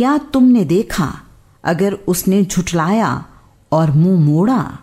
क्या तुमने देखा? अगर उसने झुठलाया और मुँह मोड़ा